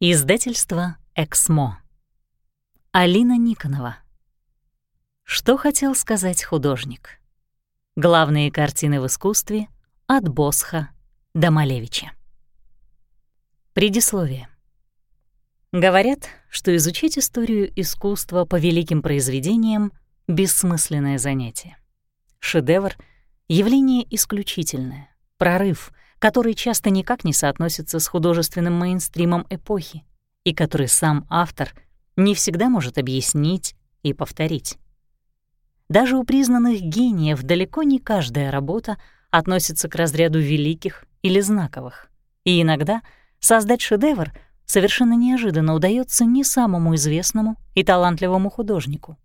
Издательство «Эксмо». Алина Никонова. Что хотел сказать художник? Главные картины в искусстве от Босха до Малевича. Предисловие. Говорят, что изучать историю искусства по великим произведениям — бессмысленное занятие. Шедевр — явление исключительное, прорыв, который часто никак не соотносится с художественным мейнстримом эпохи и который сам автор не всегда может объяснить и повторить. Даже у признанных гениев далеко не каждая работа относится к разряду великих или знаковых, и иногда создать шедевр совершенно неожиданно удается не самому известному и талантливому художнику.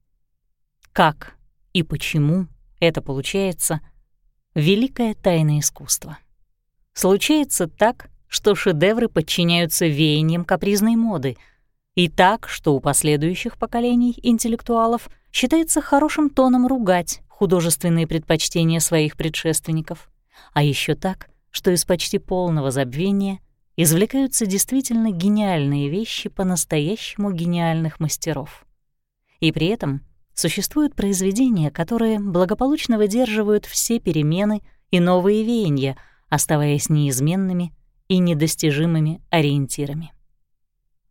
Как и почему это получается — великая тайна искусства. Случается так, что шедевры подчиняются веяниям капризной моды, и так, что у последующих поколений интеллектуалов считается хорошим тоном ругать художественные предпочтения своих предшественников, а еще так, что из почти полного забвения извлекаются действительно гениальные вещи по-настоящему гениальных мастеров. И при этом существуют произведения, которые благополучно выдерживают все перемены и новые веяния — оставаясь неизменными и недостижимыми ориентирами.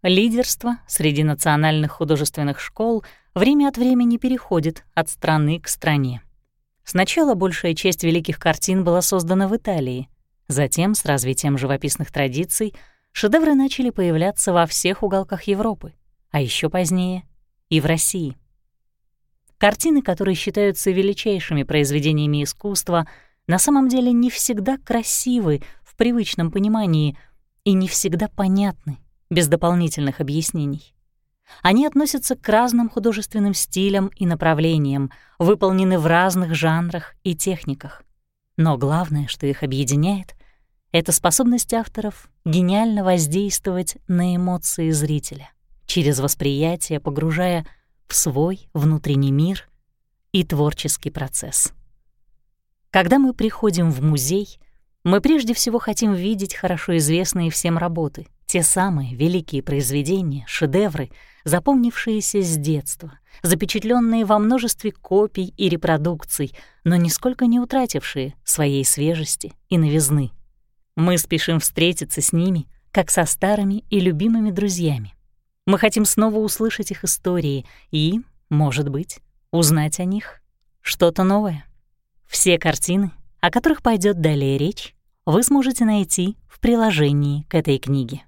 Лидерство среди национальных художественных школ время от времени переходит от страны к стране. Сначала большая часть великих картин была создана в Италии, затем, с развитием живописных традиций, шедевры начали появляться во всех уголках Европы, а еще позднее — и в России. Картины, которые считаются величайшими произведениями искусства — на самом деле не всегда красивы в привычном понимании и не всегда понятны без дополнительных объяснений. Они относятся к разным художественным стилям и направлениям, выполнены в разных жанрах и техниках. Но главное, что их объединяет, это способность авторов гениально воздействовать на эмоции зрителя, через восприятие погружая в свой внутренний мир и творческий процесс. Когда мы приходим в музей, мы прежде всего хотим видеть хорошо известные всем работы, те самые великие произведения, шедевры, запомнившиеся с детства, запечатленные во множестве копий и репродукций, но нисколько не утратившие своей свежести и новизны. Мы спешим встретиться с ними, как со старыми и любимыми друзьями. Мы хотим снова услышать их истории и, может быть, узнать о них что-то новое. Все картины, о которых пойдет далее речь, вы сможете найти в приложении к этой книге.